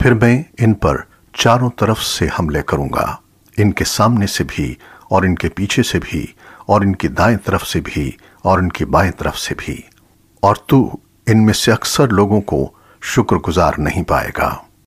پھر میں ان پر چاروں طرف سے حملے کروں گا۔ ان کے سامنے سے بھی اور ان کے پیچھے سے بھی اور ان کی دائیں طرف سے بھی اور ان کی بائیں طرف سے بھی۔ اور تو ان میں سے اکثر لوگوں کو شکر گزار نہیں پائے گا۔